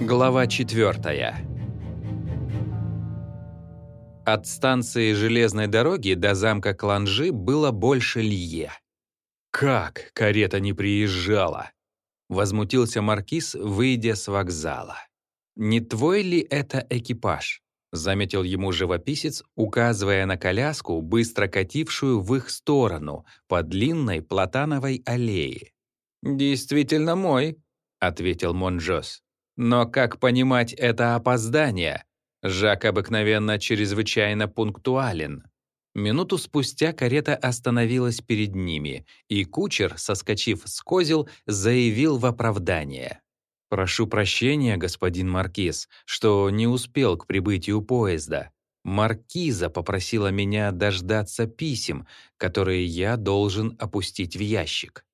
Глава 4. От станции железной дороги до замка Кланжи было больше лье. «Как карета не приезжала?» — возмутился Маркиз, выйдя с вокзала. «Не твой ли это экипаж?» — заметил ему живописец, указывая на коляску, быстро катившую в их сторону по длинной платановой аллее. «Действительно мой», — ответил Монжос. Но как понимать это опоздание? Жак обыкновенно чрезвычайно пунктуален. Минуту спустя карета остановилась перед ними, и кучер, соскочив с козел, заявил в оправдание. «Прошу прощения, господин Маркиз, что не успел к прибытию поезда. Маркиза попросила меня дождаться писем, которые я должен опустить в ящик.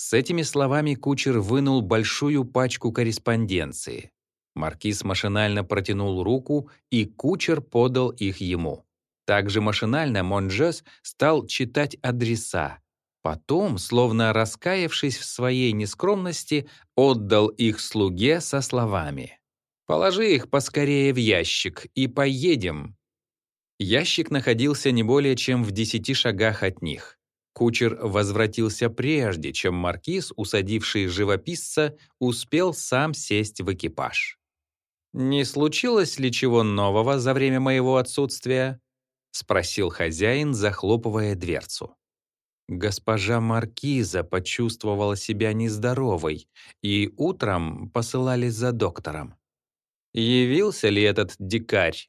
С этими словами кучер вынул большую пачку корреспонденции. Маркиз машинально протянул руку, и кучер подал их ему. Также машинально Монжес стал читать адреса. Потом, словно раскаявшись в своей нескромности, отдал их слуге со словами. «Положи их поскорее в ящик и поедем». Ящик находился не более чем в десяти шагах от них. Кучер возвратился прежде, чем маркиз, усадивший живописца, успел сам сесть в экипаж. «Не случилось ли чего нового за время моего отсутствия?» — спросил хозяин, захлопывая дверцу. Госпожа Маркиза почувствовала себя нездоровой, и утром посылали за доктором. «Явился ли этот дикарь?»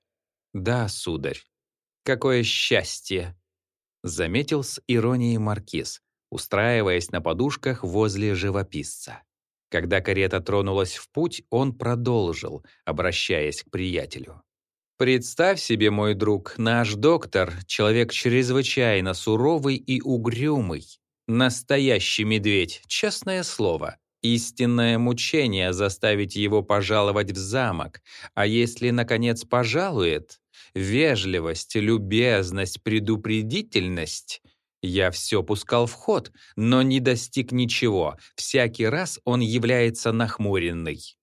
«Да, сударь. Какое счастье!» Заметил с иронией маркиз, устраиваясь на подушках возле живописца. Когда карета тронулась в путь, он продолжил, обращаясь к приятелю. «Представь себе, мой друг, наш доктор — человек чрезвычайно суровый и угрюмый. Настоящий медведь, честное слово. Истинное мучение заставить его пожаловать в замок, а если, наконец, пожалует, вежливость, любезность, предупредительность. Я все пускал в ход, но не достиг ничего. Всякий раз он является нахмуренный.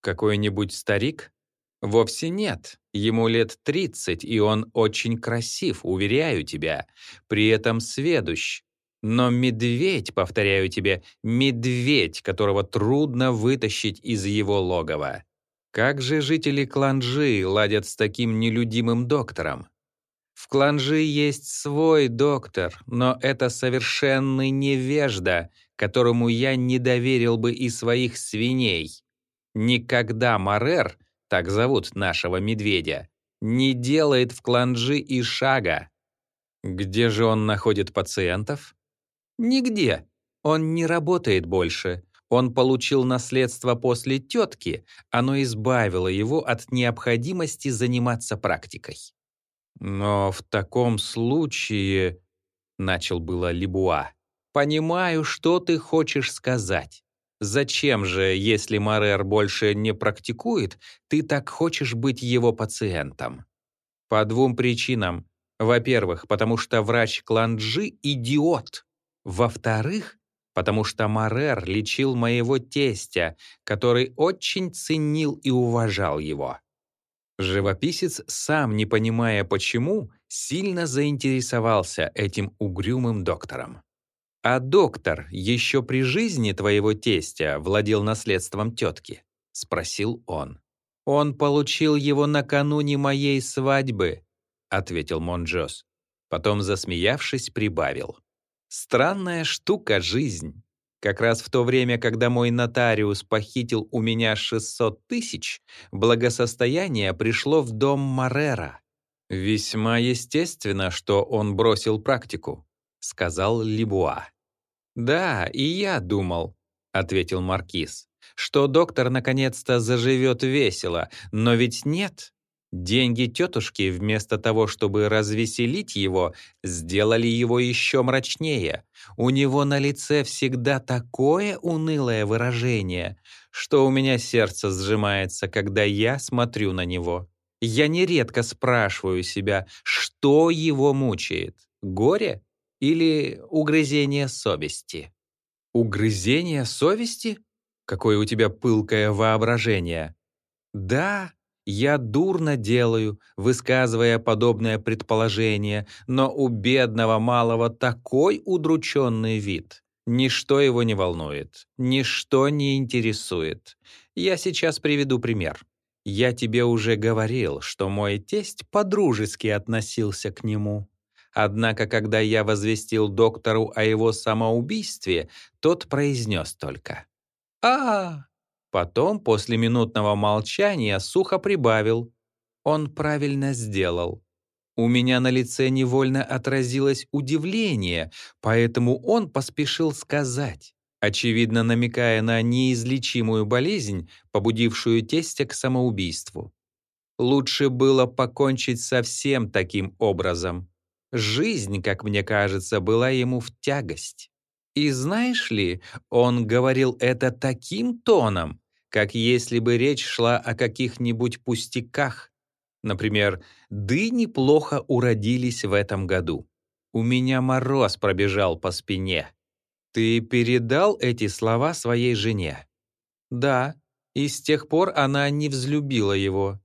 Какой-нибудь старик? Вовсе нет. Ему лет 30, и он очень красив, уверяю тебя. При этом сведущ. Но медведь, повторяю тебе, медведь, которого трудно вытащить из его логова. Как же жители Кланжи ладят с таким нелюдимым доктором? В Кланжи есть свой доктор, но это совершенный невежда, которому я не доверил бы и своих свиней. Никогда Марер, так зовут нашего медведя, не делает в Кланжи и шага. Где же он находит пациентов? Нигде. Он не работает больше. Он получил наследство после тетки, оно избавило его от необходимости заниматься практикой. «Но в таком случае...» — начал было Либуа. «Понимаю, что ты хочешь сказать. Зачем же, если Марер больше не практикует, ты так хочешь быть его пациентом?» По двум причинам. Во-первых, потому что врач Кланджи — идиот. Во-вторых, потому что Марер лечил моего тестя, который очень ценил и уважал его. Живописец, сам не понимая почему, сильно заинтересовался этим угрюмым доктором. «А доктор еще при жизни твоего тестя владел наследством тетки?» — спросил он. «Он получил его накануне моей свадьбы», — ответил Монджос. Потом, засмеявшись, прибавил. Странная штука жизнь. Как раз в то время, когда мой нотариус похитил у меня 600 тысяч, благосостояние пришло в дом Марера. «Весьма естественно, что он бросил практику», — сказал Либуа. «Да, и я думал», — ответил Маркиз, «что доктор наконец-то заживет весело, но ведь нет. Деньги тетушки, вместо того, чтобы развеселить его, сделали его еще мрачнее. У него на лице всегда такое унылое выражение, что у меня сердце сжимается, когда я смотрю на него. Я нередко спрашиваю себя, что его мучает — горе или угрызение совести? Угрызение совести? Какое у тебя пылкое воображение! Да, я дурно делаю, высказывая подобное предположение, но у бедного малого такой удрученный вид. Ничто его не волнует, ничто не интересует. Я сейчас приведу пример. Я тебе уже говорил, что мой тесть подружески относился к нему. Однако, когда я возвестил доктору о его самоубийстве, тот произнес только «А, Потом, после минутного молчания, сухо прибавил. Он правильно сделал. У меня на лице невольно отразилось удивление, поэтому он поспешил сказать, очевидно намекая на неизлечимую болезнь, побудившую тестя к самоубийству. Лучше было покончить совсем таким образом. Жизнь, как мне кажется, была ему в тягость. И знаешь ли, он говорил это таким тоном, как если бы речь шла о каких-нибудь пустяках. Например, «дыни плохо уродились в этом году». «У меня мороз пробежал по спине». «Ты передал эти слова своей жене?» «Да, и с тех пор она не взлюбила его».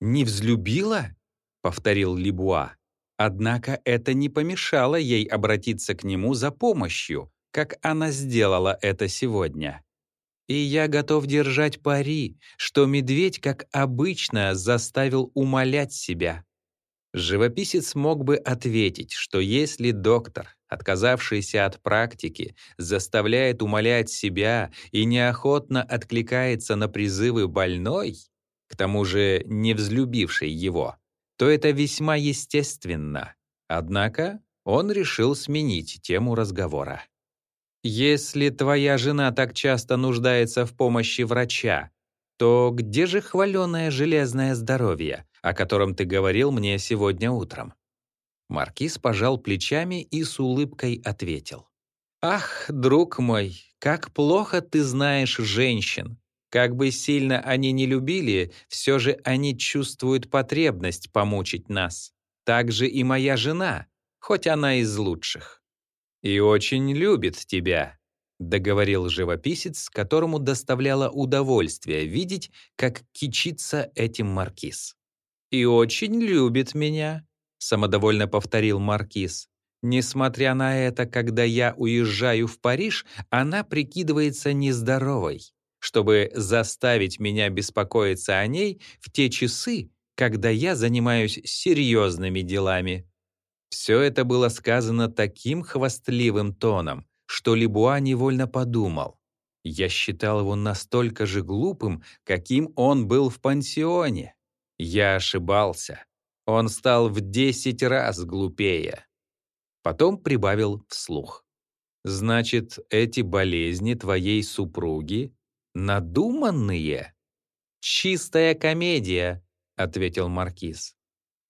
«Не взлюбила?» — повторил Либуа. Однако это не помешало ей обратиться к нему за помощью, как она сделала это сегодня. И я готов держать пари, что медведь, как обычно, заставил умолять себя. Живописец мог бы ответить, что если доктор, отказавшийся от практики, заставляет умолять себя и неохотно откликается на призывы больной, к тому же не взлюбившей его, то это весьма естественно. Однако он решил сменить тему разговора. Если твоя жена так часто нуждается в помощи врача, то где же хваленое железное здоровье, о котором ты говорил мне сегодня утром?» Маркиз пожал плечами и с улыбкой ответил. «Ах, друг мой, как плохо ты знаешь женщин! Как бы сильно они не любили, все же они чувствуют потребность помучить нас. Так же и моя жена, хоть она из лучших и очень любит тебя», — договорил живописец, которому доставляло удовольствие видеть, как кичится этим маркиз. «И очень любит меня», — самодовольно повторил маркиз. «Несмотря на это, когда я уезжаю в Париж, она прикидывается нездоровой, чтобы заставить меня беспокоиться о ней в те часы, когда я занимаюсь серьезными делами». Все это было сказано таким хвастливым тоном, что Лебуа невольно подумал. Я считал его настолько же глупым, каким он был в пансионе. Я ошибался. Он стал в десять раз глупее. Потом прибавил вслух. «Значит, эти болезни твоей супруги надуманные?» «Чистая комедия», — ответил Маркиз.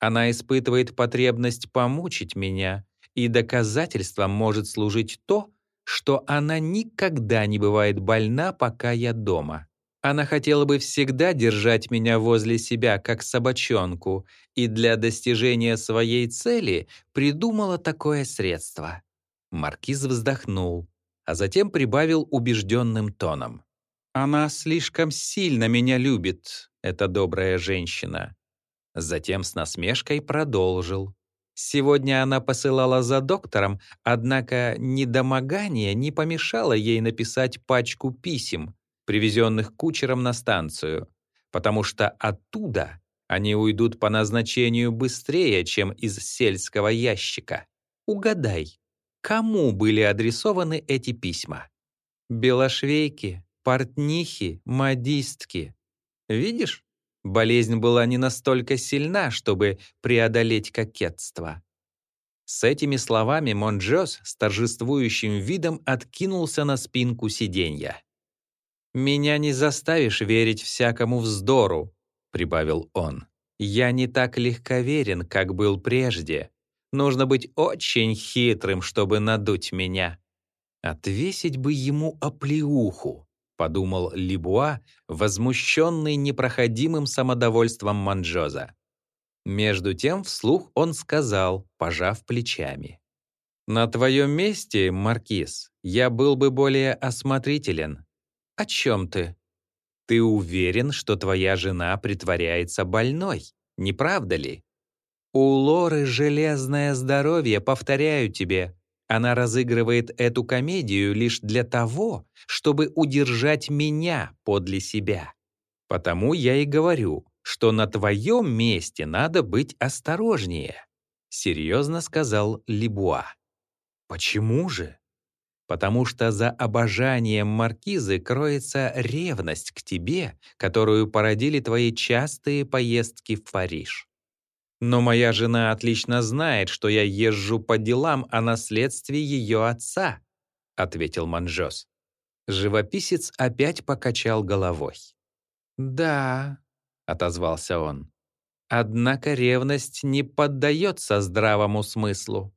Она испытывает потребность помучить меня, и доказательством может служить то, что она никогда не бывает больна, пока я дома. Она хотела бы всегда держать меня возле себя, как собачонку, и для достижения своей цели придумала такое средство. Маркиз вздохнул, а затем прибавил убежденным тоном. «Она слишком сильно меня любит, эта добрая женщина. Затем с насмешкой продолжил. Сегодня она посылала за доктором, однако недомогание не помешало ей написать пачку писем, привезенных кучером на станцию, потому что оттуда они уйдут по назначению быстрее, чем из сельского ящика. Угадай, кому были адресованы эти письма? Белошвейки, портнихи, модистки. Видишь? Болезнь была не настолько сильна, чтобы преодолеть кокетство. С этими словами Монджос с торжествующим видом откинулся на спинку сиденья. «Меня не заставишь верить всякому вздору», — прибавил он. «Я не так легковерен, как был прежде. Нужно быть очень хитрым, чтобы надуть меня. Отвесить бы ему оплеуху, — подумал Либуа, возмущенный непроходимым самодовольством Манджоза. Между тем вслух он сказал, пожав плечами. «На твоем месте, Маркиз, я был бы более осмотрителен. О чем ты?» Ты уверен, что твоя жена притворяется больной, не правда ли? У Лоры железное здоровье, повторяю тебе. Она разыгрывает эту комедию лишь для того, чтобы удержать меня подле себя. Потому я и говорю, что на твоем месте надо быть осторожнее», — серьезно сказал Либуа. «Почему же?» «Потому что за обожанием маркизы кроется ревность к тебе, которую породили твои частые поездки в Париж. Но моя жена отлично знает, что я езжу по делам о наследстве ее отца», — ответил Манжос. Живописец опять покачал головой. «Да», — отозвался он. «Однако ревность не поддается здравому смыслу».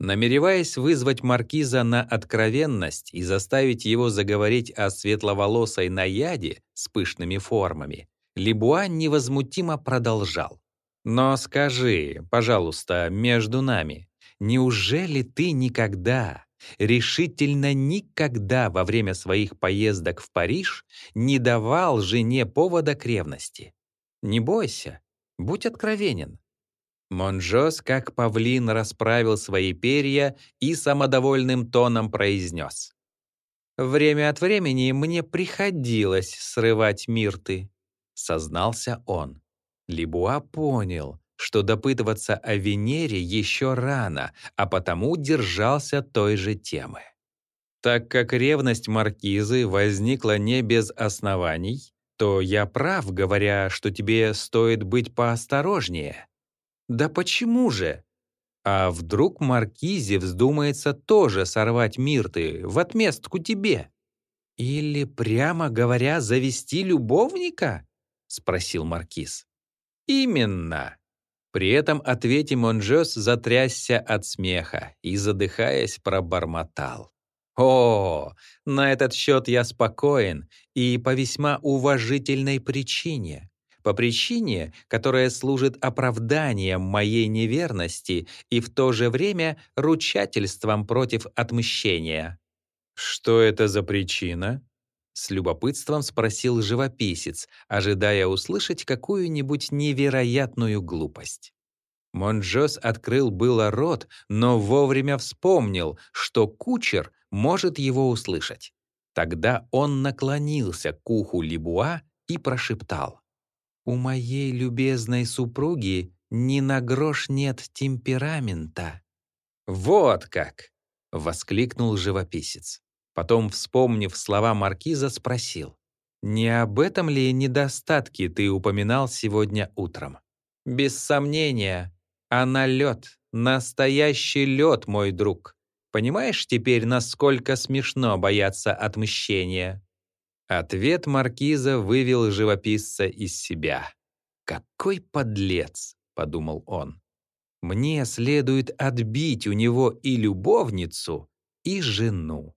Намереваясь вызвать маркиза на откровенность и заставить его заговорить о светловолосой наяде с пышными формами, Лебуа невозмутимо продолжал. «Но скажи, пожалуйста, между нами, неужели ты никогда, решительно никогда во время своих поездок в Париж не давал жене повода к ревности. Не бойся, будь откровенен. Монжос, как павлин, расправил свои перья и самодовольным тоном произнес. «Время от времени мне приходилось срывать мирты», — сознался он. Либуа понял, что допытываться о Венере еще рано, а потому держался той же темы. Так как ревность маркизы возникла не без оснований, то я прав, говоря, что тебе стоит быть поосторожнее. Да почему же? А вдруг маркизе вздумается тоже сорвать мирты в отместку тебе? Или, прямо говоря, завести любовника? Спросил маркиз. Именно. При этом ответе Монжос затрясся от смеха и, задыхаясь, пробормотал. «О, на этот счет я спокоен и по весьма уважительной причине. По причине, которая служит оправданием моей неверности и в то же время ручательством против отмщения». «Что это за причина?» С любопытством спросил живописец, ожидая услышать какую-нибудь невероятную глупость. Монжос открыл было рот, но вовремя вспомнил, что кучер может его услышать. Тогда он наклонился к уху Либуа и прошептал. «У моей любезной супруги ни на грош нет темперамента». «Вот как!» — воскликнул живописец. Потом, вспомнив слова маркиза, спросил. «Не об этом ли недостатке ты упоминал сегодня утром?» «Без сомнения. Она лед, настоящий лед, мой друг. Понимаешь теперь, насколько смешно бояться отмщения?» Ответ маркиза вывел живописца из себя. «Какой подлец!» — подумал он. «Мне следует отбить у него и любовницу, и жену».